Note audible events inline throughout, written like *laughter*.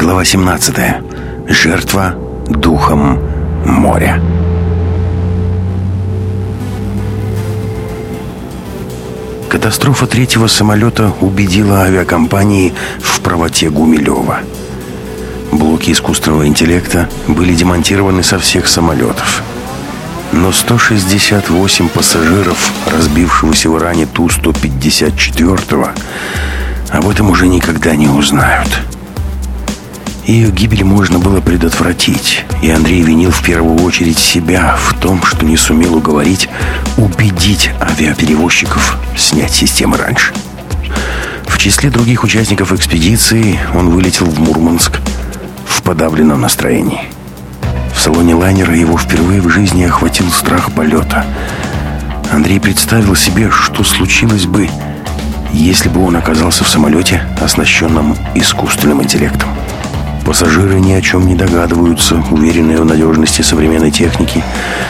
Глава 17. Жертва духом моря. Катастрофа третьего самолета убедила авиакомпании в правоте Гумилева. Блоки искусственного интеллекта были демонтированы со всех самолетов. Но 168 пассажиров, разбившегося в Иране Ту-154, об этом уже никогда не узнают. Ее гибель можно было предотвратить, и Андрей винил в первую очередь себя в том, что не сумел уговорить, убедить авиаперевозчиков снять системы раньше. В числе других участников экспедиции он вылетел в Мурманск в подавленном настроении. В салоне лайнера его впервые в жизни охватил страх полета. Андрей представил себе, что случилось бы, если бы он оказался в самолете, оснащенном искусственным интеллектом. Пассажиры ни о чем не догадываются, уверенные в надежности современной техники.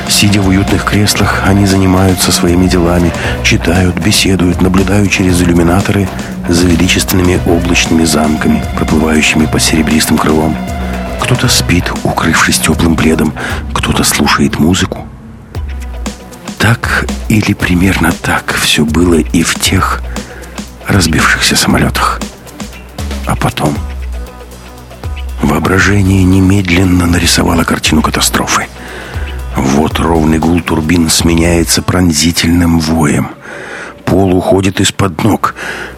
Сидя в уютных креслах, они занимаются своими делами, читают, беседуют, наблюдают через иллюминаторы за величественными облачными замками, проплывающими под серебристым крылом. Кто-то спит, укрывшись теплым пледом, кто-то слушает музыку. Так или примерно так все было и в тех разбившихся самолетах. А потом... Воображение немедленно нарисовало картину катастрофы. Вот ровный гул турбин сменяется пронзительным воем. Пол уходит из-под ног.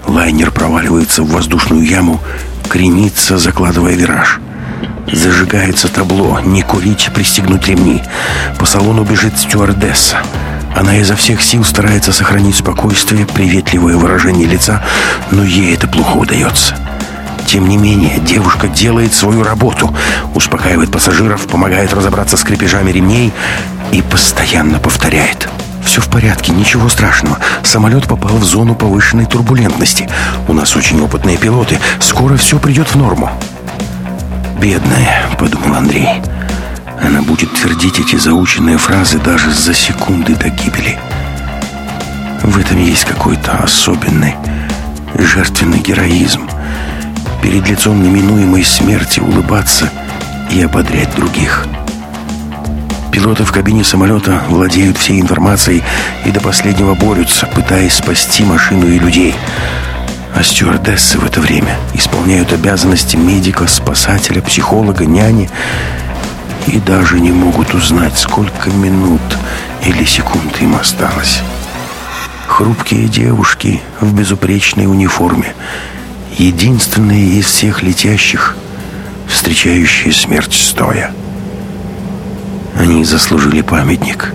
Лайнер проваливается в воздушную яму, кренится, закладывая вираж. Зажигается табло «Не курить, пристегнуть ремни». По салону бежит стюардесса. Она изо всех сил старается сохранить спокойствие, приветливое выражение лица, но ей это плохо удается. Тем не менее, девушка делает свою работу, успокаивает пассажиров, помогает разобраться с крепежами ремней и постоянно повторяет. Все в порядке, ничего страшного. Самолет попал в зону повышенной турбулентности. У нас очень опытные пилоты. Скоро все придет в норму. «Бедная», — подумал Андрей. Она будет твердить эти заученные фразы даже за секунды до гибели. В этом есть какой-то особенный, жертвенный героизм — перед лицом неминуемой смерти улыбаться и ободрять других. Пилоты в кабине самолета владеют всей информацией и до последнего борются, пытаясь спасти машину и людей. А стюардессы в это время исполняют обязанности медика, спасателя, психолога, няни и даже не могут узнать, сколько минут или секунд им осталось. Хрупкие девушки в безупречной униформе – единственные из всех летящих, встречающие смерть стоя. Они заслужили памятник.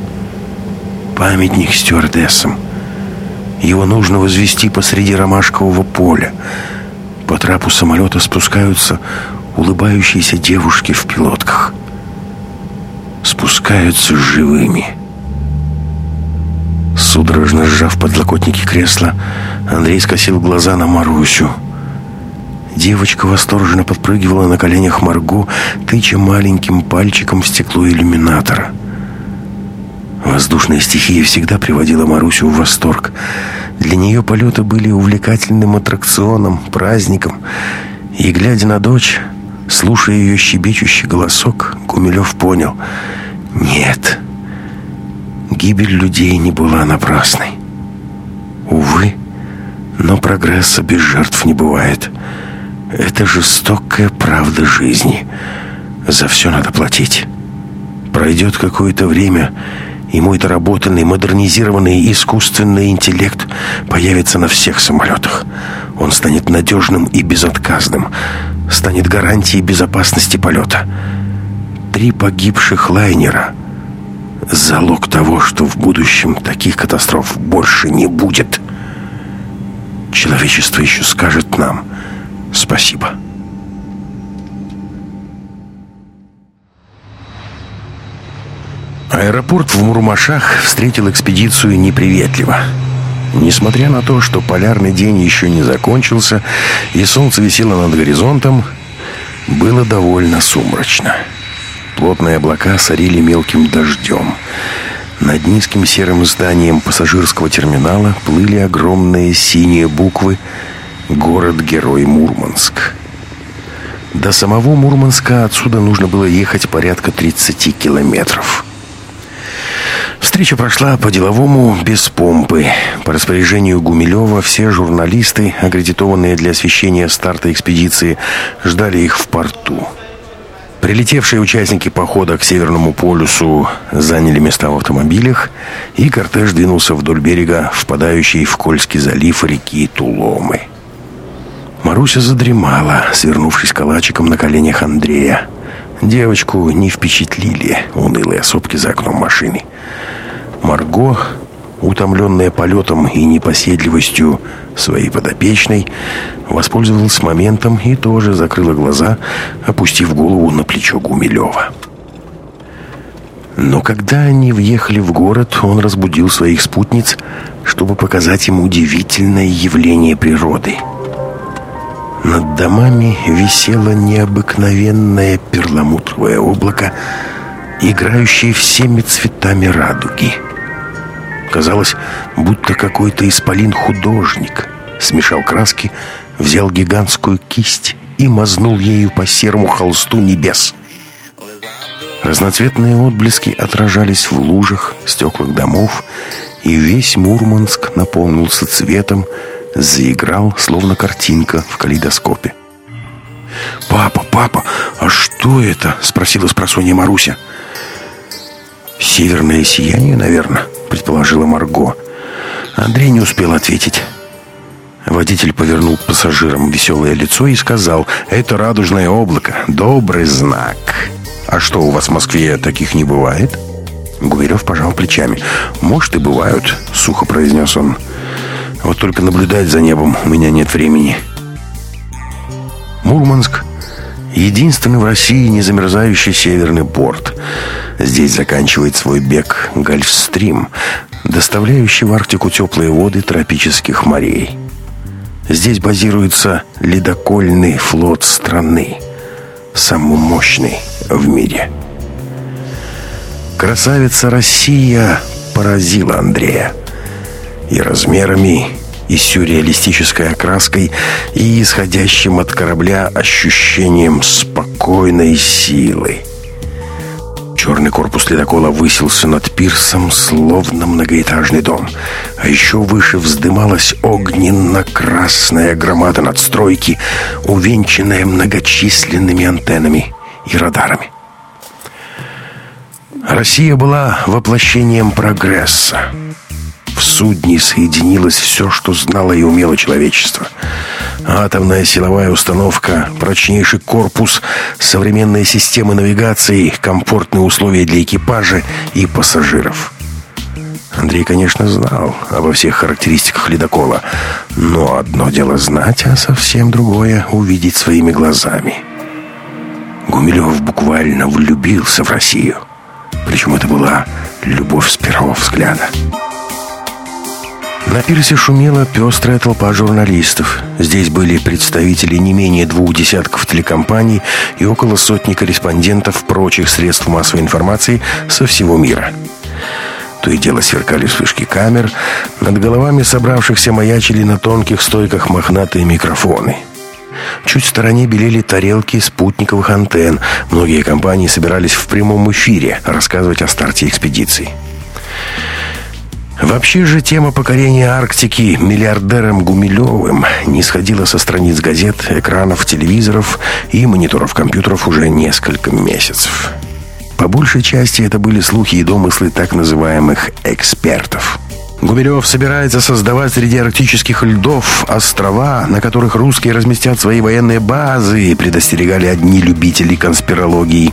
Памятник стюардессам. Его нужно возвести посреди ромашкового поля. По трапу самолета спускаются улыбающиеся девушки в пилотках. Спускаются живыми. Судорожно сжав подлокотники кресла, Андрей скосил глаза на Марусю. Девочка восторженно подпрыгивала на коленях Марго, тыча маленьким пальчиком в стекло иллюминатора. Воздушная стихия всегда приводила Марусю в восторг. Для нее полеты были увлекательным аттракционом, праздником. И, глядя на дочь, слушая ее щебечущий голосок, Гумилев понял — нет, гибель людей не была напрасной. Увы, но прогресса без жертв не бывает — это жестокая правда жизни. За все надо платить. Пройдет какое-то время, и мой доработанный, модернизированный искусственный интеллект появится на всех самолетах. Он станет надежным и безотказным, станет гарантией безопасности полета. Три погибших лайнера — залог того, что в будущем таких катастроф больше не будет. Человечество еще скажет нам — Спасибо. Аэропорт в Мурмашах встретил экспедицию неприветливо. Несмотря на то, что полярный день еще не закончился и солнце висело над горизонтом, было довольно сумрачно. Плотные облака сорили мелким дождем. Над низким серым зданием пассажирского терминала плыли огромные синие буквы «Город-герой Мурманск». До самого Мурманска отсюда нужно было ехать порядка 30 километров. Встреча прошла по-деловому, без помпы. По распоряжению Гумилева все журналисты, аккредитованные для освещения старта экспедиции, ждали их в порту. Прилетевшие участники похода к Северному полюсу заняли места в автомобилях, и кортеж двинулся вдоль берега, впадающей в Кольский залив реки Туломы. Маруся задремала, свернувшись калачиком на коленях Андрея. Девочку не впечатлили унылые сопки за окном машины. Марго, утомленная полетом и непоседливостью своей подопечной, воспользовалась моментом и тоже закрыла глаза, опустив голову на плечо Гумилева. Но когда они въехали в город, он разбудил своих спутниц, чтобы показать им удивительное явление природы. Над домами висело необыкновенное перламутровое облако, играющее всеми цветами радуги — Казалось, будто какой-то исполин-художник смешал краски, взял гигантскую кисть и мазнул ею по серому холсту небес. Разноцветные отблески отражались в лужах, стеклах домов, и весь Мурманск наполнился цветом, заиграл, словно картинка в калейдоскопе. «Папа, папа, а что это?» — спросила спросонья Маруся. «Северное сияние, наверное», — предположила Марго. Андрей не успел ответить. Водитель повернул к пассажирам веселое лицо и сказал, «Это радужное облако, добрый знак». «А что, у вас в Москве таких не бывает?» Гумилев пожал плечами. «Может, и бывают», — сухо произнес он. «Вот только наблюдать за небом у меня нет времени». Мурманск Единственный в России незамерзающий северный порт. Здесь заканчивает свой бег Гольфстрим, доставляющий в Арктику теплые воды тропических морей. Здесь базируется ледокольный флот страны, самый мощный в мире. Красавица Россия поразила Андрея и размерами, и сюрреалистической окраской, и исходящим от корабля ощущением спокойной силы. Черный корпус ледокола высился над пирсом, словно многоэтажный дом. А еще выше вздымалась огненно-красная громада надстройки, увенчанная многочисленными антеннами и радарами. Россия была воплощением прогресса. В судне соединилось все, что знало и умело человечество. Атомная силовая установка, прочнейший корпус, современные системы навигации, комфортные условия для экипажа и пассажиров. Андрей, конечно, знал обо всех характеристиках ледокола, но одно дело знать, а совсем другое — увидеть своими глазами. Гумилев буквально влюбился в Россию. Причем это была любовь с первого взгляда. На пирсе шумела пестрая толпа журналистов. Здесь были представители не менее двух десятков телекомпаний и около сотни корреспондентов прочих средств массовой информации со всего мира. То и дело сверкали вспышки камер, над головами собравшихся маячили на тонких стойках мохнатые микрофоны. Чуть в стороне белели тарелки спутниковых антенн. Многие компании собирались в прямом эфире рассказывать о старте экспедиции. Вообще же тема покорения Арктики миллиардером Гумилевым не сходила со страниц газет, экранов, телевизоров и мониторов компьютеров уже несколько месяцев. По большей части это были слухи и домыслы так называемых «экспертов». Гумилев собирается создавать среди арктических льдов острова, на которых русские разместят свои военные базы, предостерегали одни любители конспирологии.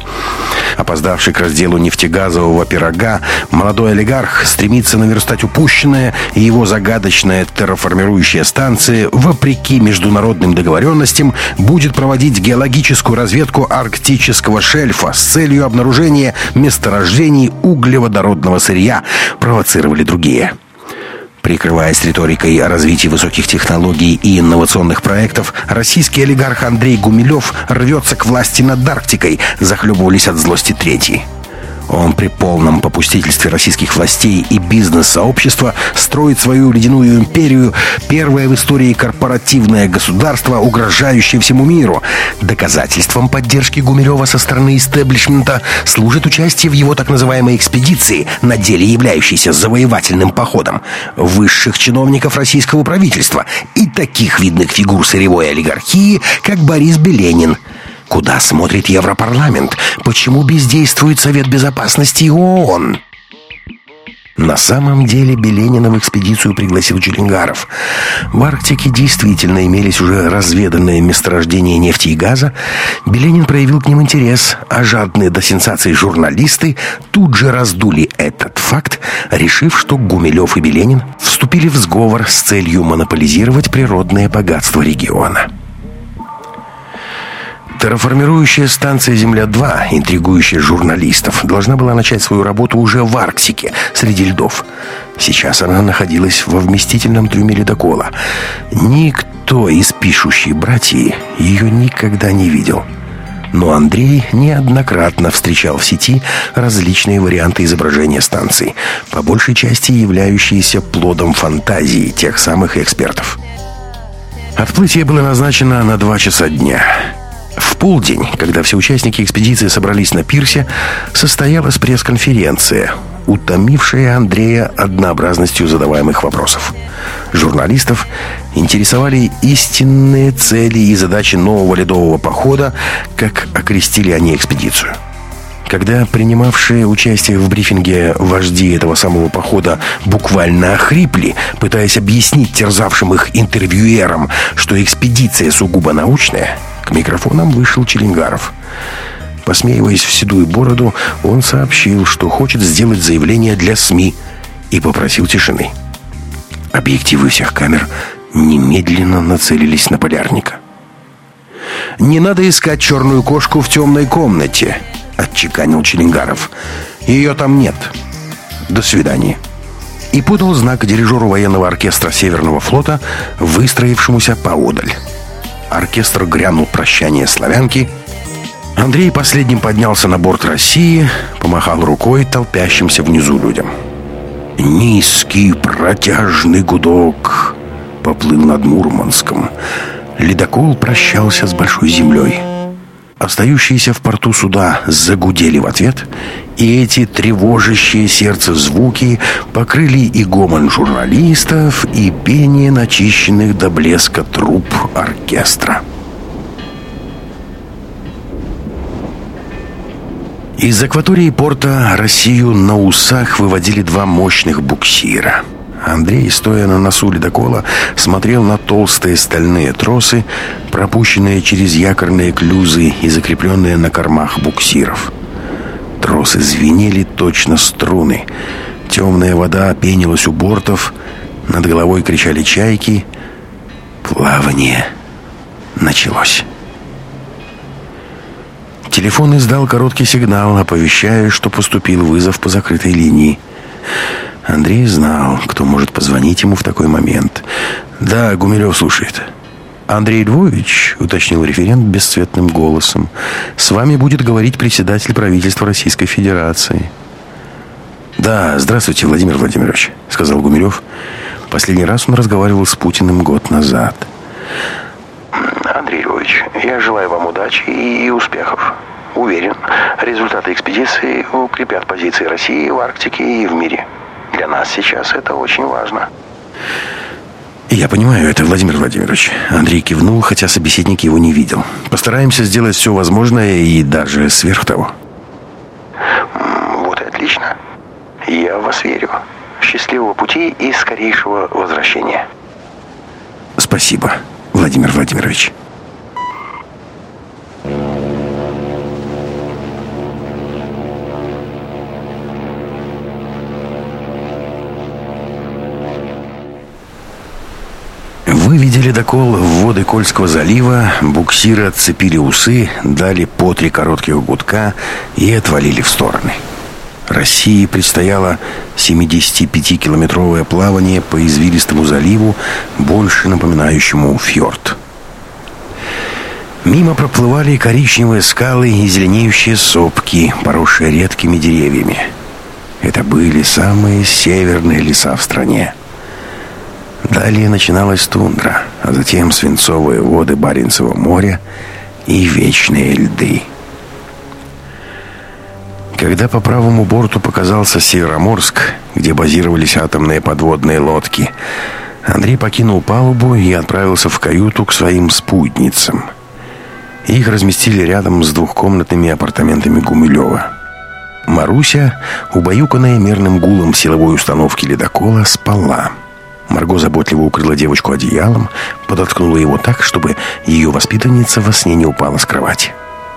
Опоздавший к разделу нефтегазового пирога, молодой олигарх стремится наверстать упущенное, и его загадочная терраформирующая станция, вопреки международным договоренностям, будет проводить геологическую разведку арктического шельфа с целью обнаружения месторождений углеводородного сырья, провоцировали другие. Прикрываясь риторикой о развитии высоких технологий и инновационных проектов, российский олигарх Андрей Гумилев рвется к власти над Арктикой, захлебывались от злости третьи. Он при полном попустительстве российских властей и бизнес-сообщества строит свою ледяную империю, первое в истории корпоративное государство, угрожающее всему миру. Доказательством поддержки Гумилева со стороны истеблишмента служит участие в его так называемой экспедиции, на деле являющейся завоевательным походом, высших чиновников российского правительства и таких видных фигур сырьевой олигархии, как Борис Беленин – Куда смотрит Европарламент? Почему бездействует Совет Безопасности ООН? На самом деле Беленина в экспедицию пригласил Челенгаров. В Арктике действительно имелись уже разведанные месторождения нефти и газа. Беленин проявил к ним интерес, а жадные до сенсаций журналисты тут же раздули этот факт, решив, что Гумилев и Беленин вступили в сговор с целью монополизировать природные богатства региона. Терраформирующая станция «Земля-2», интригующая журналистов, должна была начать свою работу уже в Арктике, среди льдов. Сейчас она находилась во вместительном трюме ледокола. Никто из пишущей братьев ее никогда не видел. Но Андрей неоднократно встречал в сети различные варианты изображения станции, по большей части являющиеся плодом фантазии тех самых экспертов. Отплытие было назначено на два часа дня – в полдень, когда все участники экспедиции собрались на пирсе, состоялась пресс-конференция, утомившая Андрея однообразностью задаваемых вопросов. Журналистов интересовали истинные цели и задачи нового ледового похода, как окрестили они экспедицию. Когда принимавшие участие в брифинге вожди этого самого похода буквально охрипли, пытаясь объяснить терзавшим их интервьюерам, что экспедиция сугубо научная – к микрофонам вышел Челенгаров. Посмеиваясь в седую бороду, он сообщил, что хочет сделать заявление для СМИ и попросил тишины. Объективы всех камер немедленно нацелились на полярника. «Не надо искать черную кошку в темной комнате», — отчеканил Челенгаров. «Ее там нет. До свидания» и подал знак дирижеру военного оркестра Северного флота, выстроившемуся поодаль. Оркестр грянул прощание славянки. Андрей последним поднялся на борт России, помахал рукой толпящимся внизу людям. Низкий протяжный гудок поплыл над Мурманском. Ледокол прощался с большой землей. Остающиеся в порту суда загудели в ответ, и эти тревожащие сердце звуки покрыли и гомон журналистов, и пение начищенных до блеска труб оркестра. Из акватории порта Россию на усах выводили два мощных буксира – Андрей, стоя на носу ледокола, смотрел на толстые стальные тросы, пропущенные через якорные клюзы и закрепленные на кормах буксиров. Тросы звенели точно струны. Темная вода пенилась у бортов, над головой кричали чайки. Плавание началось. Телефон издал короткий сигнал, оповещая, что поступил вызов по закрытой линии. Андрей знал, кто может позвонить ему в такой момент. «Да, Гумилев слушает». «Андрей Львович», — уточнил референт бесцветным голосом, «с вами будет говорить председатель правительства Российской Федерации». «Да, здравствуйте, Владимир Владимирович», — сказал Гумилев. Последний раз он разговаривал с Путиным год назад. «Андрей Львович, я желаю вам удачи и успехов. Уверен, результаты экспедиции укрепят позиции России в Арктике и в мире». Для нас сейчас это очень важно. Я понимаю это, Владимир Владимирович. Андрей кивнул, хотя собеседник его не видел. Постараемся сделать все возможное и даже сверх того. Вот и отлично. Я в вас верю. Счастливого пути и скорейшего возвращения. Спасибо, Владимир Владимирович. Выведя ледокол в воды Кольского залива, буксиры отцепили усы, дали по три коротких гудка и отвалили в стороны. России предстояло 75-километровое плавание по извилистому заливу, больше напоминающему фьорд. Мимо проплывали коричневые скалы и зеленеющие сопки, поросшие редкими деревьями. Это были самые северные леса в стране. Далее начиналась тундра, а затем свинцовые воды Баренцева моря и вечные льды. Когда по правому борту показался Североморск, где базировались атомные подводные лодки, Андрей покинул палубу и отправился в каюту к своим спутницам. Их разместили рядом с двухкомнатными апартаментами Гумилева. Маруся, убаюканная мерным гулом силовой установки ледокола, спала. Марго заботливо укрыла девочку одеялом, подоткнула его так, чтобы ее воспитанница во сне не упала с кровати.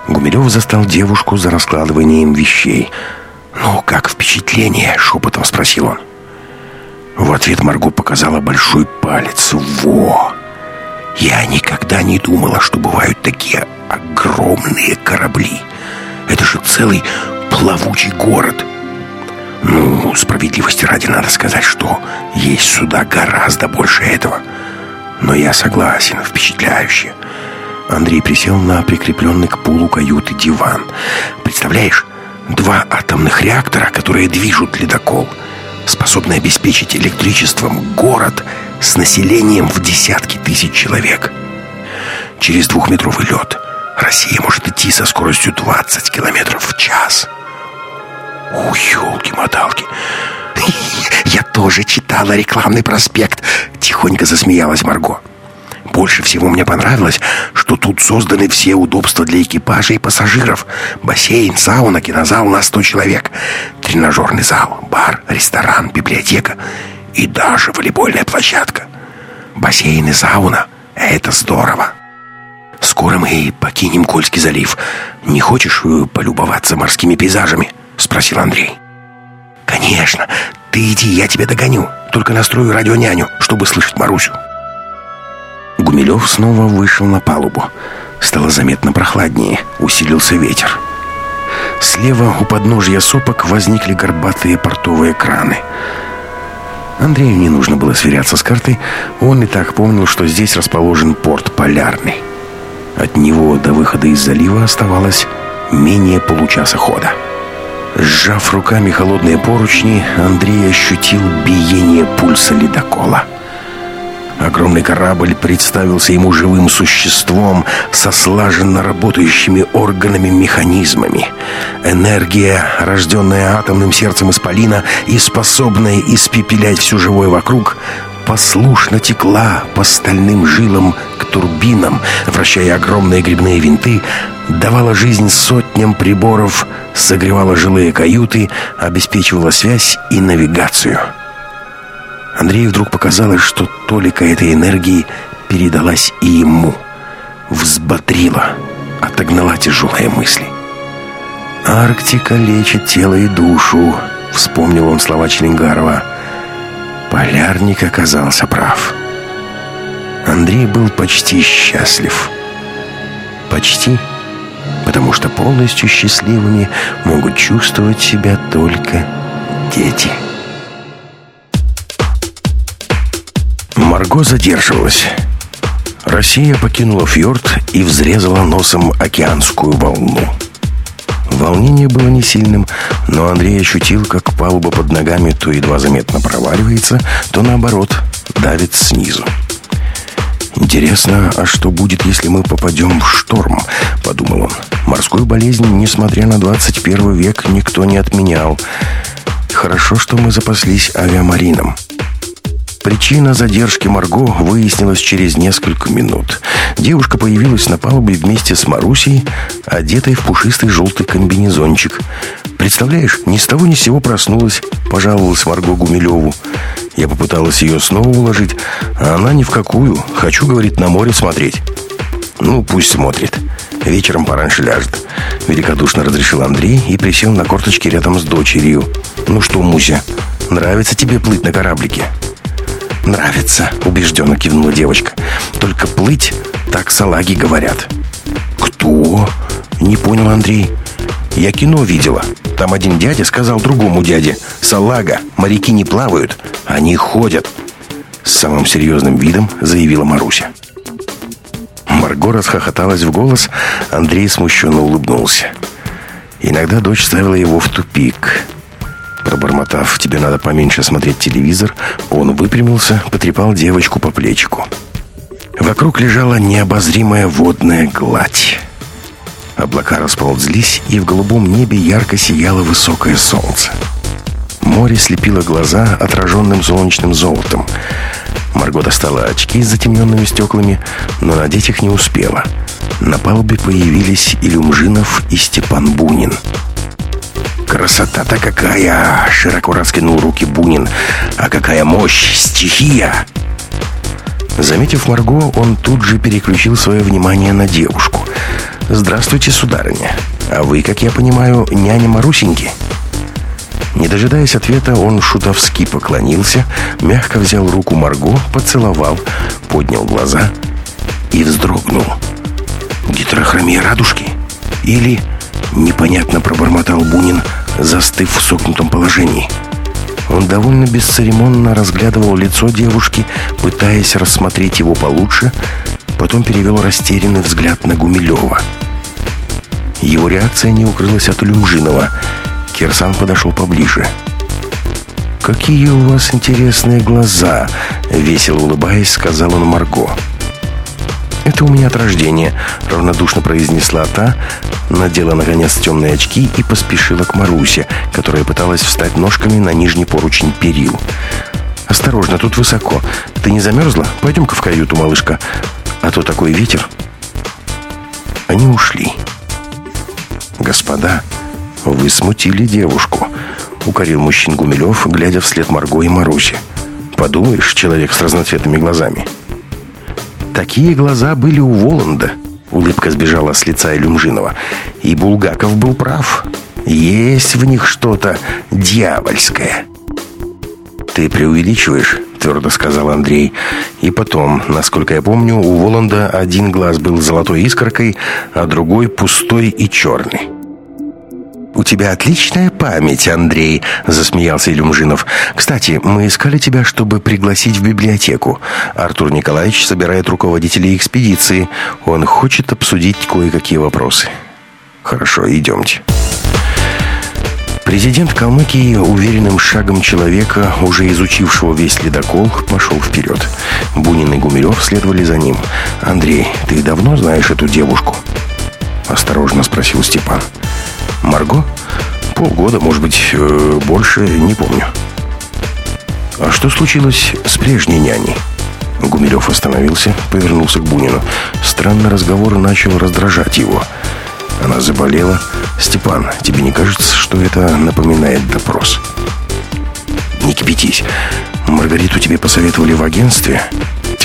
Гумилев застал девушку за раскладыванием вещей. «Ну, как впечатление?» — шепотом спросил он. В ответ Марго показала большой палец. «Во! Я никогда не думала, что бывают такие огромные корабли. Это же целый плавучий город. Ну, справедливости ради надо сказать, что есть суда гораздо больше этого. Но я согласен, впечатляюще. Андрей присел на прикрепленный к полу каюты диван. Представляешь, два атомных реактора, которые движут ледокол, способны обеспечить электричеством город с населением в десятки тысяч человек. Через двухметровый лед Россия может идти со скоростью 20 километров в час. О, елки-моталки. Я тоже читала рекламный проспект. Тихонько засмеялась Марго. Больше всего мне понравилось, что тут созданы все удобства для экипажа и пассажиров. Бассейн, сауна, кинозал на 100 человек, тренажерный зал, бар, ресторан, библиотека и даже волейбольная площадка. Бассейн и сауна — это здорово. Скоро мы покинем Кольский залив. Не хочешь э, полюбоваться морскими пейзажами?» — спросил Андрей. «Конечно. Ты иди, я тебя догоню. Только настрою радионяню, чтобы слышать Марусю». Гумилев снова вышел на палубу. Стало заметно прохладнее, усилился ветер. Слева у подножья сопок возникли горбатые портовые краны. Андрею не нужно было сверяться с картой, он и так помнил, что здесь расположен порт Полярный. От него до выхода из залива оставалось менее получаса хода. Сжав руками холодные поручни, Андрей ощутил биение пульса ледокола. Огромный корабль представился ему живым существом со слаженно работающими органами-механизмами. Энергия, рожденная атомным сердцем исполина и способная испепелять все живое вокруг, послушно текла по стальным жилам к турбинам, вращая огромные грибные винты, давала жизнь сотням приборов, согревала жилые каюты, обеспечивала связь и навигацию. Андрею вдруг показалось, что толика этой энергии передалась и ему. Взбодрила, отогнала тяжелые мысли. «Арктика лечит тело и душу», — вспомнил он слова Челенгарова. Полярник оказался прав. Андрей был почти счастлив. Почти, потому что полностью счастливыми могут чувствовать себя только дети. Марго задерживалась. Россия покинула фьорд и взрезала носом океанскую волну. Волнение было не сильным, но Андрей ощутил, как палуба под ногами то едва заметно проваливается, то наоборот давит снизу. «Интересно, а что будет, если мы попадем в шторм?» — подумал он. «Морскую болезнь, несмотря на 21 век, никто не отменял. Хорошо, что мы запаслись авиамарином». Причина задержки Марго выяснилась через несколько минут. Девушка появилась на палубе вместе с Марусей, одетой в пушистый желтый комбинезончик. «Представляешь, ни с того ни с сего проснулась», — пожаловалась Марго Гумилеву. Я попыталась ее снова уложить, а она ни в какую. «Хочу, — говорит, — на море смотреть». «Ну, пусть смотрит. Вечером пораньше ляжет». Великодушно разрешил Андрей и присел на корточки рядом с дочерью. «Ну что, Муся, нравится тебе плыть на кораблике?» «Нравится», — убежденно кивнула девочка. «Только плыть, так салаги говорят». «Кто?» — не понял Андрей. «Я кино видела. Там один дядя сказал другому дяде. Салага, моряки не плавают, они ходят». С самым серьезным видом заявила Маруся. Марго расхохоталась в голос, Андрей смущенно улыбнулся. Иногда дочь ставила его в тупик. Пробормотав, тебе надо поменьше смотреть телевизор, он выпрямился, потрепал девочку по плечику. Вокруг лежала необозримая водная гладь. Облака расползлись, и в голубом небе ярко сияло высокое солнце. Море слепило глаза отраженным солнечным золотом. Марго достала очки с затемненными стеклами, но надеть их не успела. На палубе появились Илюмжинов и Степан Бунин. «Красота-то какая!» — широко раскинул руки Бунин. «А какая мощь! Стихия!» Заметив Марго, он тут же переключил свое внимание на девушку. «Здравствуйте, сударыня. А вы, как я понимаю, няня Марусеньки?» Не дожидаясь ответа, он шутовски поклонился, мягко взял руку Марго, поцеловал, поднял глаза и вздрогнул. «Гетерохромия радужки? Или...» Непонятно пробормотал Бунин, застыв в согнутом положении. Он довольно бесцеремонно разглядывал лицо девушки, пытаясь рассмотреть его получше, потом перевел растерянный взгляд на Гумилева. Его реакция не укрылась от Люмжинова — Кирсан подошел поближе. «Какие у вас интересные глаза!» — весело улыбаясь, сказал он Марго. «Это у меня от рождения», — равнодушно произнесла та, надела, наконец, темные очки и поспешила к Марусе, которая пыталась встать ножками на нижний поручень перил. «Осторожно, тут высоко. Ты не замерзла? Пойдем-ка в каюту, малышка. А то такой ветер». Они ушли. «Господа», «Вы смутили девушку», — укорил мужчин Гумилев, глядя вслед Марго и Маруси. «Подумаешь, человек с разноцветными глазами». «Такие глаза были у Воланда», — улыбка сбежала с лица Илюмжинова. «И Булгаков был прав. Есть в них что-то дьявольское». «Ты преувеличиваешь», — твердо сказал Андрей. «И потом, насколько я помню, у Воланда один глаз был золотой искоркой, а другой пустой и черный». «У тебя отличная память, Андрей», — засмеялся Илюмжинов. «Кстати, мы искали тебя, чтобы пригласить в библиотеку. Артур Николаевич собирает руководителей экспедиции. Он хочет обсудить кое-какие вопросы». «Хорошо, идемте». Президент Калмыкии уверенным шагом человека, уже изучившего весь ледокол, пошел вперед. Бунин и Гумилев следовали за ним. «Андрей, ты давно знаешь эту девушку?» Осторожно спросил Степан. Марго? Полгода, может быть, э, больше, не помню. А что случилось с прежней няней? Гумилев остановился, повернулся к Бунину. Странный разговор начал раздражать его. Она заболела. «Степан, тебе не кажется, что это напоминает допрос?» «Не кипятись. Маргариту тебе посоветовали в агентстве?»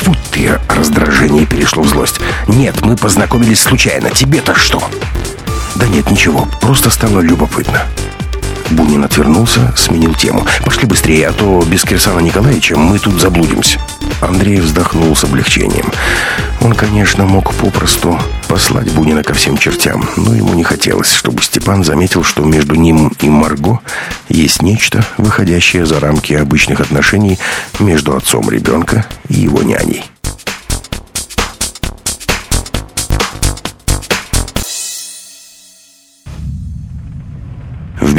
Тьфу ты, раздражение перешло в злость. «Нет, мы познакомились случайно. Тебе-то что?» «Да нет, ничего, просто стало любопытно». Бунин отвернулся, сменил тему. «Пошли быстрее, а то без Кирсана Николаевича мы тут заблудимся». Андрей вздохнул с облегчением. Он, конечно, мог попросту послать Бунина ко всем чертям, но ему не хотелось, чтобы Степан заметил, что между ним и Марго есть нечто, выходящее за рамки обычных отношений между отцом ребенка и его няней.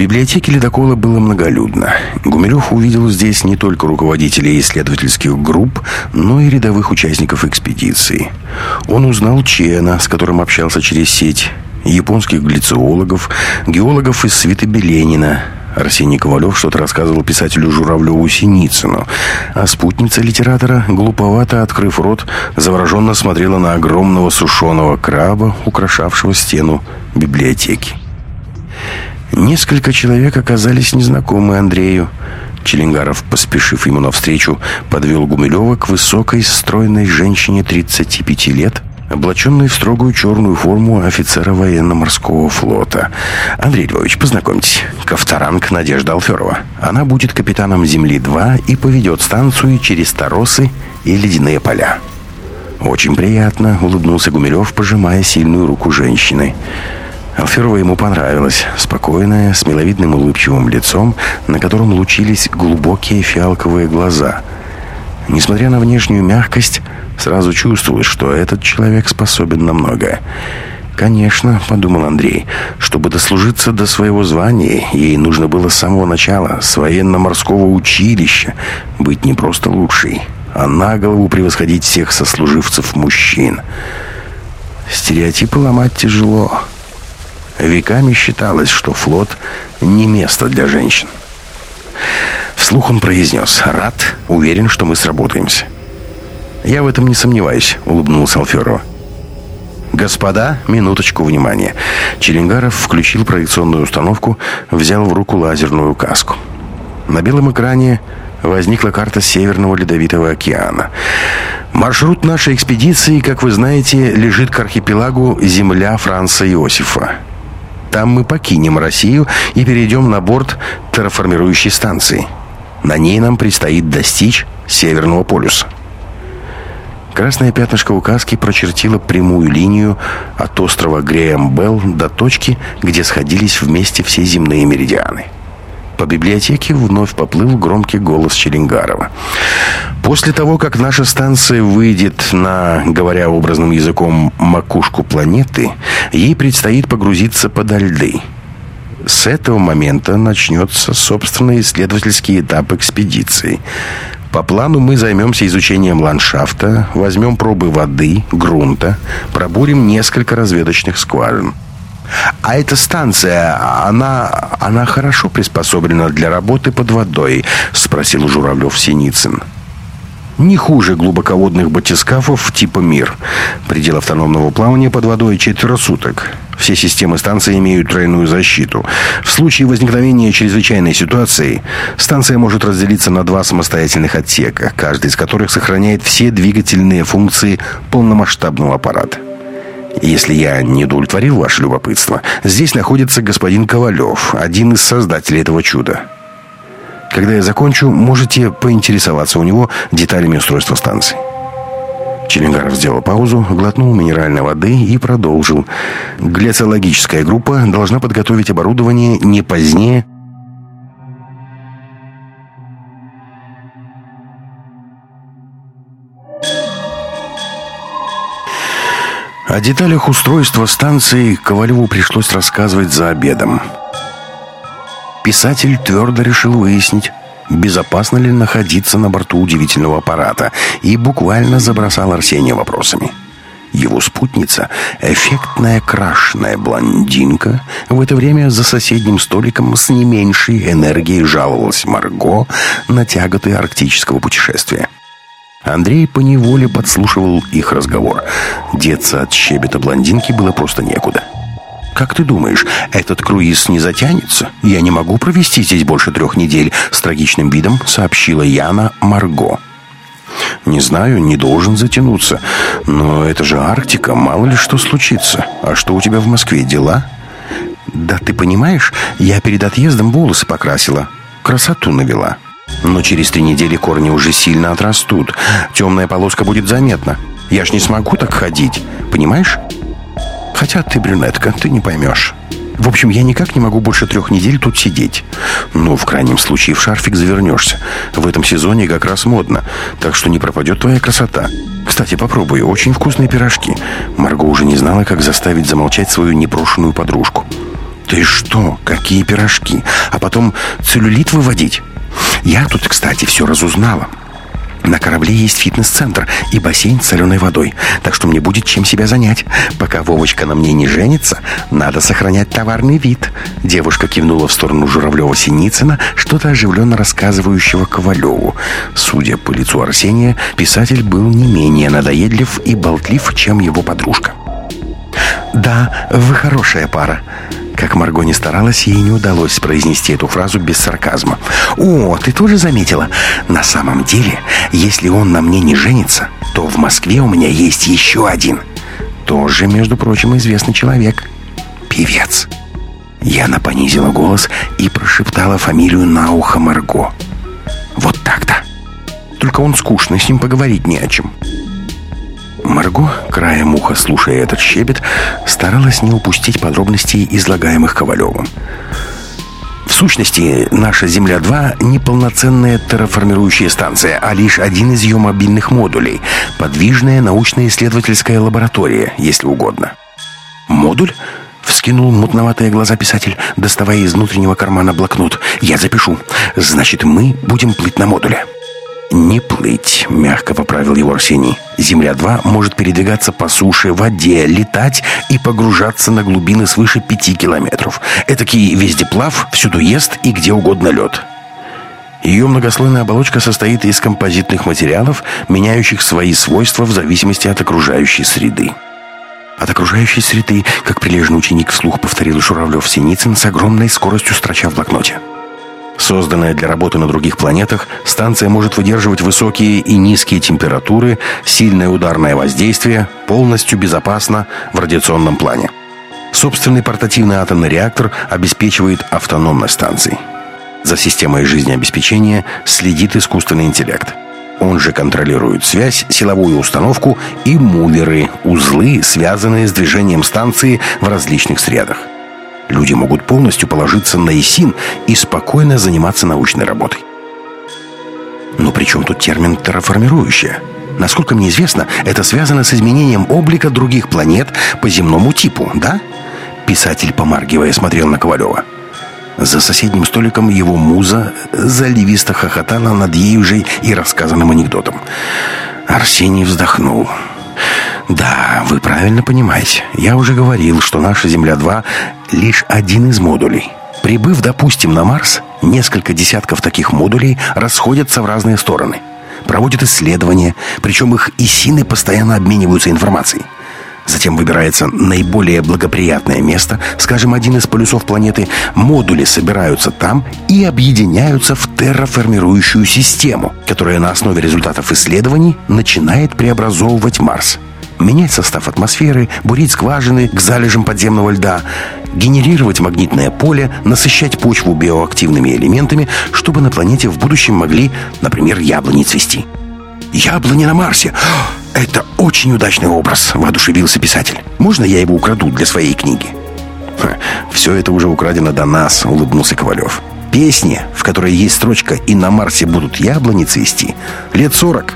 Библиотеке ледокола было многолюдно. Гумилев увидел здесь не только руководителей исследовательских групп, но и рядовых участников экспедиции. Он узнал Чена, с которым общался через сеть, японских глициологов, геологов из свиты Беленина. Арсений Ковалев что-то рассказывал писателю Журавлеву Синицыну, а спутница литератора, глуповато открыв рот, завороженно смотрела на огромного сушеного краба, украшавшего стену библиотеки. Несколько человек оказались незнакомы Андрею. Челенгаров, поспешив ему навстречу, подвел Гумилева к высокой, стройной женщине 35 лет, облаченной в строгую черную форму офицера военно-морского флота. «Андрей Львович, познакомьтесь, Ковторанг Надежда Алферова. Она будет капитаном «Земли-2» и поведет станцию через Торосы и ледяные поля». «Очень приятно», — улыбнулся Гумилев, пожимая сильную руку женщины. Алферова ему понравилась. Спокойная, с миловидным улыбчивым лицом, на котором лучились глубокие фиалковые глаза. Несмотря на внешнюю мягкость, Сразу чувствуешь, что этот человек способен на многое. «Конечно», — подумал Андрей, — «чтобы дослужиться до своего звания, ей нужно было с самого начала, с военно-морского училища, быть не просто лучшей, а на голову превосходить всех сослуживцев мужчин. Стереотипы ломать тяжело. Веками считалось, что флот — не место для женщин. Вслух он произнес «Рад, уверен, что мы сработаемся». «Я в этом не сомневаюсь», — улыбнулся Алферова. «Господа, минуточку внимания». Челенгаров включил проекционную установку, взял в руку лазерную каску. На белом экране возникла карта Северного Ледовитого океана. Маршрут нашей экспедиции, как вы знаете, лежит к архипелагу Земля Франца Иосифа. Там мы покинем Россию и перейдем на борт терраформирующей станции. На ней нам предстоит достичь Северного полюса. Красное пятнышко указки прочертило прямую линию от острова Греем-Белл до точки, где сходились вместе все земные меридианы. По библиотеке вновь поплыл громкий голос Челенгарова. После того, как наша станция выйдет на, говоря образным языком, макушку планеты, ей предстоит погрузиться подо льды. С этого момента начнется, собственно, исследовательский этап экспедиции – по плану мы займемся изучением ландшафта, возьмем пробы воды, грунта, пробурим несколько разведочных скважин. А эта станция, она, она хорошо приспособлена для работы под водой, спросил Журавлев Синицын. Не хуже глубоководных батискафов типа «Мир». Предел автономного плавания под водой четверо суток. Все системы станции имеют тройную защиту. В случае возникновения чрезвычайной ситуации станция может разделиться на два самостоятельных отсека, каждый из которых сохраняет все двигательные функции полномасштабного аппарата. Если я не удовлетворил ваше любопытство, здесь находится господин Ковалев, один из создателей этого чуда. Когда я закончу, можете поинтересоваться у него деталями устройства станции. Челенгаров сделал паузу, глотнул минеральной воды и продолжил. Гляциологическая группа должна подготовить оборудование не позднее О деталях устройства станции Ковалеву пришлось рассказывать за обедом. Писатель твердо решил выяснить, безопасно ли находиться на борту удивительного аппарата, и буквально забросал Арсения вопросами. Его спутница, эффектная крашеная блондинка, в это время за соседним столиком с не меньшей энергией жаловалась Марго на тяготы арктического путешествия. Андрей поневоле подслушивал их разговор. Деться от щебета блондинки было просто некуда. «Как ты думаешь, этот круиз не затянется? Я не могу провести здесь больше трех недель», — с трагичным видом сообщила Яна Марго. «Не знаю, не должен затянуться. Но это же Арктика, мало ли что случится. А что у тебя в Москве, дела?» «Да ты понимаешь, я перед отъездом волосы покрасила. Красоту навела. Но через три недели корни уже сильно отрастут. Темная полоска будет заметна. Я ж не смогу так ходить, понимаешь?» Хотя ты брюнетка, ты не поймешь. В общем, я никак не могу больше трех недель тут сидеть. Ну, в крайнем случае, в шарфик завернешься. В этом сезоне как раз модно, так что не пропадет твоя красота. Кстати, попробуй, очень вкусные пирожки. Марго уже не знала, как заставить замолчать свою непрошенную подружку. Ты что? Какие пирожки? А потом целлюлит выводить? Я тут, кстати, все разузнала. На корабле есть фитнес-центр и бассейн с соленой водой, так что мне будет чем себя занять. Пока Вовочка на мне не женится, надо сохранять товарный вид». Девушка кивнула в сторону Журавлева-Синицына, что-то оживленно рассказывающего Ковалеву. Судя по лицу Арсения, писатель был не менее надоедлив и болтлив, чем его подружка. «Да, вы хорошая пара», как Марго не старалась, ей не удалось произнести эту фразу без сарказма. «О, ты тоже заметила? На самом деле, если он на мне не женится, то в Москве у меня есть еще один. Тоже, между прочим, известный человек. Певец». Яна понизила голос и прошептала фамилию на ухо Марго. «Вот так-то. Только он скучный, с ним поговорить не о чем». Марго, краем уха слушая этот щебет, старалась не упустить подробностей, излагаемых Ковалевым. В сущности, наша Земля-2 не полноценная терраформирующая станция, а лишь один из ее мобильных модулей. Подвижная научно-исследовательская лаборатория, если угодно. Модуль? Вскинул мутноватые глаза писатель, доставая из внутреннего кармана блокнот. «Я запишу. Значит, мы будем плыть на модуле». «Не плыть», — мягко поправил его Арсений. «Земля-2 может передвигаться по суше, воде, летать и погружаться на глубины свыше пяти километров. Этакий вездеплав, всюду ест и где угодно лед». Ее многослойная оболочка состоит из композитных материалов, меняющих свои свойства в зависимости от окружающей среды. От окружающей среды, как прилежный ученик вслух повторил Журавлев-Синицын с огромной скоростью строча в блокноте. Созданная для работы на других планетах, станция может выдерживать высокие и низкие температуры, сильное ударное воздействие, полностью безопасно в радиационном плане. Собственный портативный атомный реактор обеспечивает автономность станции. За системой жизнеобеспечения следит искусственный интеллект. Он же контролирует связь, силовую установку и муверы, узлы, связанные с движением станции в различных средах люди могут полностью положиться на ИСИН и спокойно заниматься научной работой. Но при чем тут термин «терраформирующая»? Насколько мне известно, это связано с изменением облика других планет по земному типу, да? Писатель, помаргивая, смотрел на Ковалева. За соседним столиком его муза заливисто хохотала над ею же и рассказанным анекдотом. Арсений вздохнул. Да, вы правильно понимаете. Я уже говорил, что наша Земля-2 лишь один из модулей. Прибыв, допустим, на Марс, несколько десятков таких модулей расходятся в разные стороны. Проводят исследования, причем их исины постоянно обмениваются информацией. Затем выбирается наиболее благоприятное место, скажем, один из полюсов планеты. Модули собираются там и объединяются в терраформирующую систему, которая на основе результатов исследований начинает преобразовывать Марс – менять состав атмосферы, бурить скважины к залежам подземного льда, генерировать магнитное поле, насыщать почву биоактивными элементами, чтобы на планете в будущем могли, например, яблони цвести. «Яблони на Марсе! *gasps* Это очень удачный образ!» – воодушевился писатель. «Можно я его украду для своей книги?» «Все это уже украдено до нас», — улыбнулся Ковалев. «Песни, в которой есть строчка «И на Марсе будут яблони цвести», лет сорок.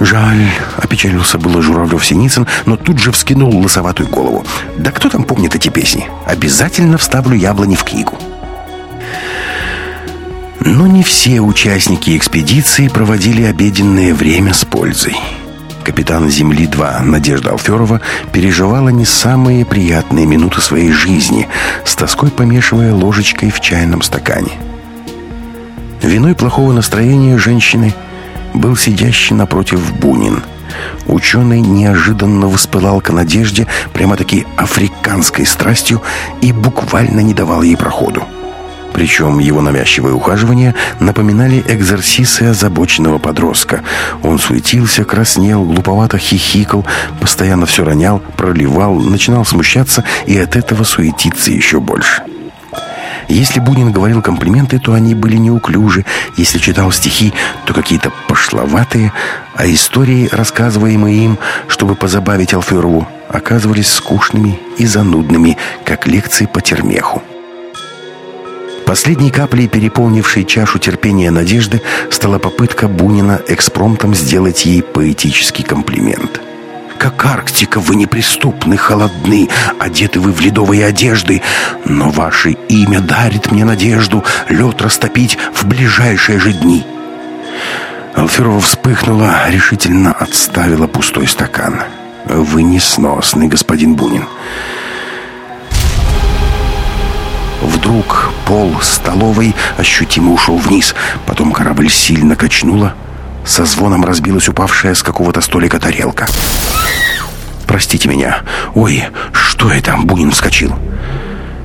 «Жаль», — опечалился было Журавлев-Синицын, но тут же вскинул лысоватую голову. «Да кто там помнит эти песни? Обязательно вставлю яблони в книгу». Но не все участники экспедиции проводили обеденное время с пользой. Капитан Земли-2 Надежда Алферова переживала не самые приятные минуты своей жизни, с тоской помешивая ложечкой в чайном стакане. Виной плохого настроения женщины – был сидящий напротив Бунин. Ученый неожиданно воспылал к надежде прямо-таки африканской страстью и буквально не давал ей проходу. Причем его навязчивые ухаживания напоминали экзорсисы озабоченного подростка. Он суетился, краснел, глуповато хихикал, постоянно все ронял, проливал, начинал смущаться и от этого суетиться еще больше. Если Бунин говорил комплименты, то они были неуклюжи. Если читал стихи, то какие-то пошловатые. А истории, рассказываемые им, чтобы позабавить Алферову, оказывались скучными и занудными, как лекции по термеху. Последней каплей, переполнившей чашу терпения надежды, стала попытка Бунина экспромтом сделать ей поэтический комплимент – как Арктика, вы неприступны, холодны, одеты вы в ледовые одежды, но ваше имя дарит мне надежду лед растопить в ближайшие же дни». Алферова вспыхнула, решительно отставила пустой стакан. «Вы несносный, господин Бунин». Вдруг пол столовой ощутимо ушел вниз. Потом корабль сильно качнуло. Со звоном разбилась упавшая с какого-то столика тарелка. «Простите меня. Ой, что это?» Бунин вскочил.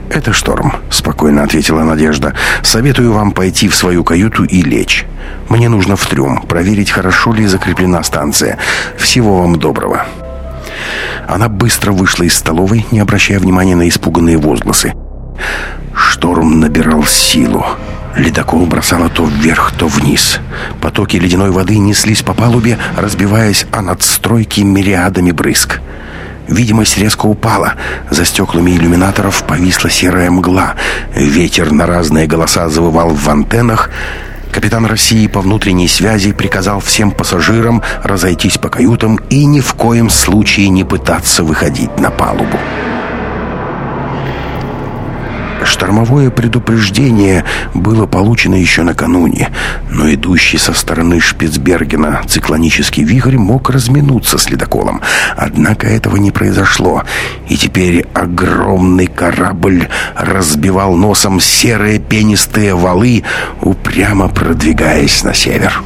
«Это шторм», — спокойно ответила Надежда. «Советую вам пойти в свою каюту и лечь. Мне нужно в трюм, проверить, хорошо ли закреплена станция. Всего вам доброго». Она быстро вышла из столовой, не обращая внимания на испуганные возгласы. Шторм набирал силу. Ледокол бросало то вверх, то вниз. Потоки ледяной воды неслись по палубе, разбиваясь о надстройки мириадами брызг. Видимость резко упала. За стеклами иллюминаторов повисла серая мгла. Ветер на разные голоса завывал в антеннах. Капитан России по внутренней связи приказал всем пассажирам разойтись по каютам и ни в коем случае не пытаться выходить на палубу. Штормовое предупреждение было получено еще накануне, но идущий со стороны Шпицбергена циклонический вихрь мог разминуться с ледоколом. Однако этого не произошло, и теперь огромный корабль разбивал носом серые пенистые валы, упрямо продвигаясь на север.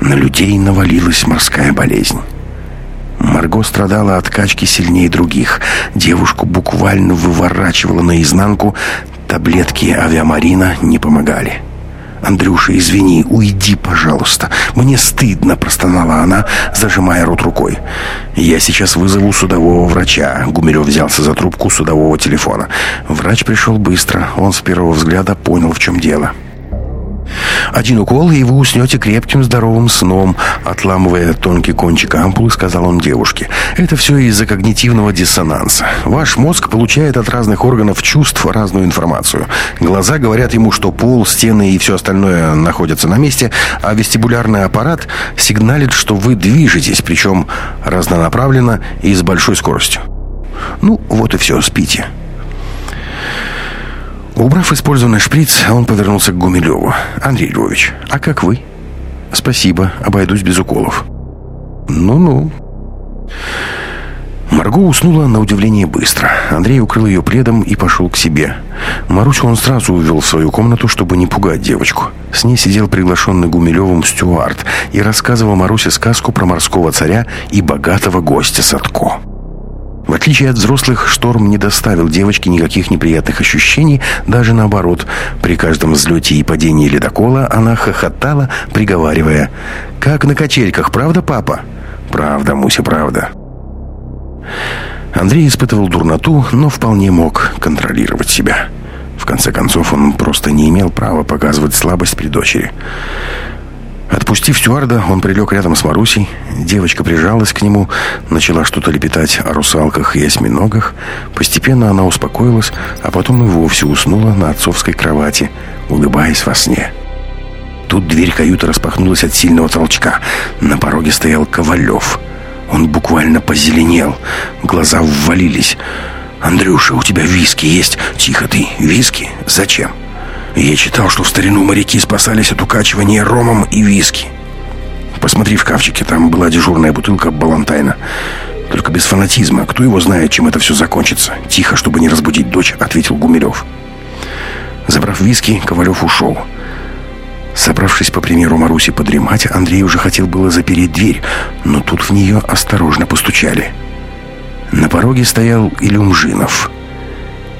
На людей навалилась морская болезнь. Марго страдала от качки сильнее других. Девушку буквально выворачивала наизнанку. Таблетки авиамарина не помогали. «Андрюша, извини, уйди, пожалуйста. Мне стыдно», — простонала она, зажимая рот рукой. «Я сейчас вызову судового врача». Гумилев взялся за трубку судового телефона. Врач пришел быстро. Он с первого взгляда понял, в чем дело. Один укол, и вы уснете крепким здоровым сном, отламывая тонкий кончик ампулы, сказал он девушке. Это все из-за когнитивного диссонанса. Ваш мозг получает от разных органов чувств разную информацию. Глаза говорят ему, что пол, стены и все остальное находятся на месте, а вестибулярный аппарат сигналит, что вы движетесь, причем разнонаправленно и с большой скоростью. Ну, вот и все, спите. Убрав использованный шприц, он повернулся к Гумилеву. «Андрей Львович, а как вы?» «Спасибо, обойдусь без уколов». «Ну-ну». Марго уснула на удивление быстро. Андрей укрыл ее пледом и пошел к себе. Марусю он сразу увел в свою комнату, чтобы не пугать девочку. С ней сидел приглашенный Гумилевым Стюарт и рассказывал Марусе сказку про морского царя и богатого гостя Садко. В отличие от взрослых, шторм не доставил девочке никаких неприятных ощущений, даже наоборот. При каждом взлете и падении ледокола она хохотала, приговаривая «Как на качельках, правда, папа?» «Правда, Муся, правда». Андрей испытывал дурноту, но вполне мог контролировать себя. В конце концов, он просто не имел права показывать слабость при дочери. Отпустив стюарда, он прилег рядом с Марусей. Девочка прижалась к нему, начала что-то лепетать о русалках и осьминогах. Постепенно она успокоилась, а потом и вовсе уснула на отцовской кровати, улыбаясь во сне. Тут дверь каюты распахнулась от сильного толчка. На пороге стоял Ковалев. Он буквально позеленел, глаза ввалились. «Андрюша, у тебя виски есть?» «Тихо ты, виски? Зачем?» Я читал, что в старину моряки спасались от укачивания ромом и виски. Посмотри в шкафчике, там была дежурная бутылка Балантайна. Только без фанатизма. Кто его знает, чем это все закончится? Тихо, чтобы не разбудить дочь, ответил Гумилев. Забрав виски, Ковалев ушел. Собравшись, по примеру Маруси, подремать, Андрей уже хотел было запереть дверь, но тут в нее осторожно постучали. На пороге стоял Илюмжинов —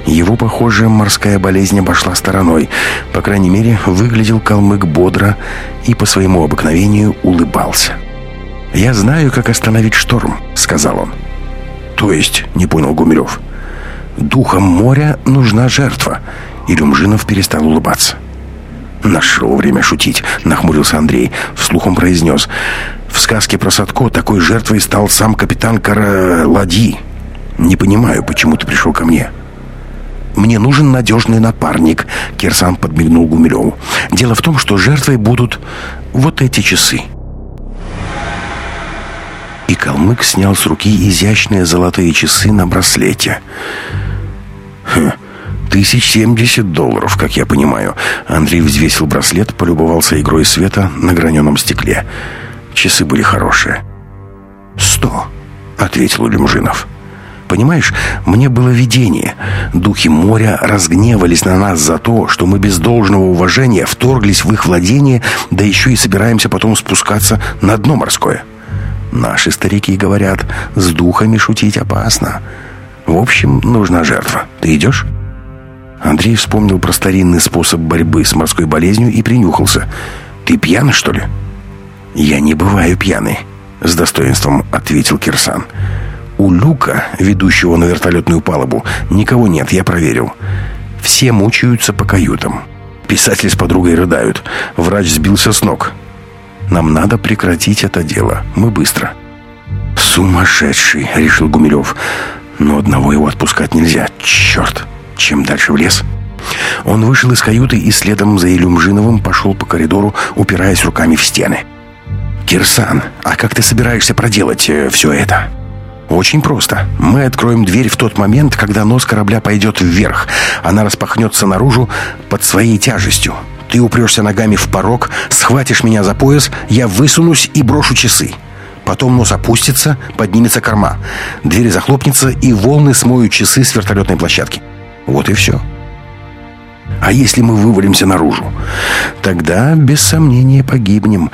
его, похоже, морская болезнь обошла стороной. По крайней мере, выглядел калмык бодро и по своему обыкновению улыбался. «Я знаю, как остановить шторм», — сказал он. «То есть?» — не понял Гумилев. «Духом моря нужна жертва». И Люмжинов перестал улыбаться. «Нашел время шутить», — нахмурился Андрей. Вслухом произнес. «В сказке про Садко такой жертвой стал сам капитан Караладьи. Не понимаю, почему ты пришел ко мне». Мне нужен надежный напарник», — Кирсан подмигнул Гумилеву. «Дело в том, что жертвой будут вот эти часы». И калмык снял с руки изящные золотые часы на браслете. «Хм, тысяч семьдесят долларов, как я понимаю». Андрей взвесил браслет, полюбовался игрой света на граненом стекле. Часы были хорошие. «Сто», — ответил Лемжинов. Понимаешь, мне было видение. Духи моря разгневались на нас за то, что мы без должного уважения вторглись в их владение, да еще и собираемся потом спускаться на дно морское. Наши старики говорят, с духами шутить опасно. В общем, нужна жертва. Ты идешь? Андрей вспомнил про старинный способ борьбы с морской болезнью и принюхался. Ты пьяный, что ли? Я не бываю пьяный, с достоинством ответил Кирсан. У люка, ведущего на вертолетную палубу, никого нет, я проверил. Все мучаются по каютам. Писатель с подругой рыдают. Врач сбился с ног. Нам надо прекратить это дело. Мы быстро. «Сумасшедший!» — решил Гумилев. «Но одного его отпускать нельзя. Черт! Чем дальше в лес?» Он вышел из каюты и следом за Илюмжиновым пошел по коридору, упираясь руками в стены. «Кирсан, а как ты собираешься проделать э, все это?» «Очень просто. Мы откроем дверь в тот момент, когда нос корабля пойдет вверх. Она распахнется наружу под своей тяжестью. Ты упрешься ногами в порог, схватишь меня за пояс, я высунусь и брошу часы. Потом нос опустится, поднимется корма. Дверь захлопнется, и волны смоют часы с вертолетной площадки. Вот и все». А если мы вывалимся наружу? Тогда, без сомнения, погибнем.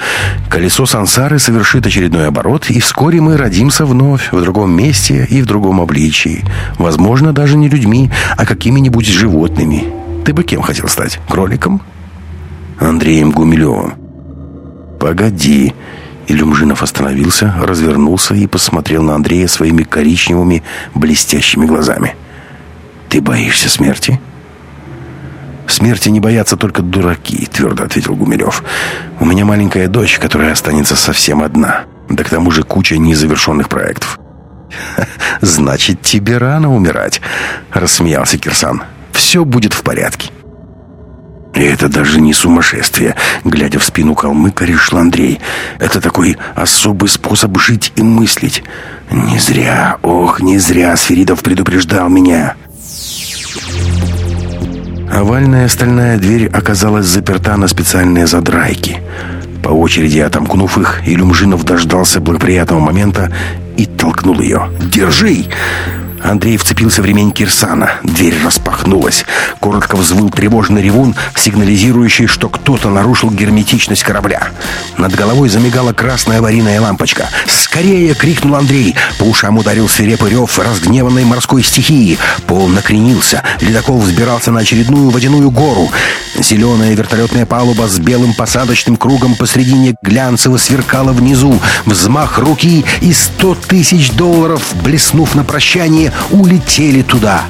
Колесо сансары совершит очередной оборот, и вскоре мы родимся вновь, в другом месте и в другом обличии. Возможно, даже не людьми, а какими-нибудь животными. Ты бы кем хотел стать? Кроликом? Андреем Гумилевым. Погоди. Илюмжинов остановился, развернулся и посмотрел на Андрея своими коричневыми блестящими глазами. «Ты боишься смерти?» «Смерти не боятся только дураки», — твердо ответил Гумилев. «У меня маленькая дочь, которая останется совсем одна. Да к тому же куча незавершенных проектов». *laughs* «Значит, тебе рано умирать», — рассмеялся Кирсан. «Все будет в порядке». И это даже не сумасшествие, глядя в спину калмыка, решил Андрей. Это такой особый способ жить и мыслить. Не зря, ох, не зря Сферидов предупреждал меня. Овальная стальная дверь оказалась заперта на специальные задрайки. По очереди отомкнув их, Илюмжинов дождался благоприятного момента и толкнул ее. «Держи!» Андрей вцепился в ремень Кирсана. Дверь распахнулась. Коротко взвыл тревожный ревун, сигнализирующий, что кто-то нарушил герметичность корабля. Над головой замигала красная аварийная лампочка. «Скорее!» — крикнул Андрей. По ушам ударил свирепый рев разгневанной морской стихии. Пол накренился. Ледокол взбирался на очередную водяную гору. Зеленая вертолетная палуба с белым посадочным кругом посредине глянцево сверкала внизу. Взмах руки и сто тысяч долларов, блеснув на прощание, улетели туда.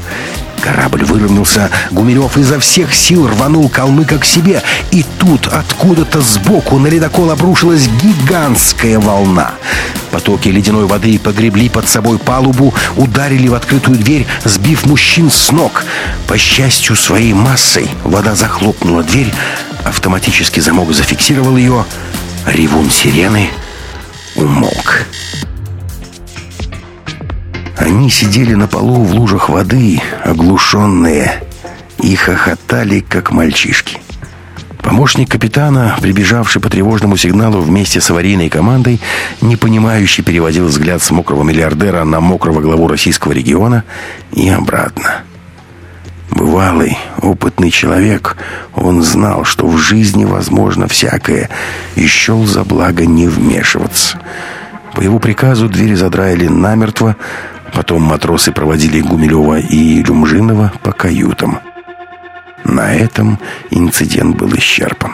Корабль выровнялся, Гумилев изо всех сил рванул калмыка к себе, и тут откуда-то сбоку на ледокол обрушилась гигантская волна. Потоки ледяной воды погребли под собой палубу, ударили в открытую дверь, сбив мужчин с ног. По счастью, своей массой вода захлопнула дверь, автоматический замок зафиксировал ее, ревун сирены умолк. Они сидели на полу в лужах воды, оглушенные, и хохотали, как мальчишки. Помощник капитана, прибежавший по тревожному сигналу вместе с аварийной командой, непонимающе переводил взгляд с мокрого миллиардера на мокрого главу российского региона и обратно. Бывалый, опытный человек, он знал, что в жизни возможно всякое, и счел за благо не вмешиваться. По его приказу двери задраили намертво, Потом матросы проводили Гумилева и Люмжинова по каютам. На этом инцидент был исчерпан.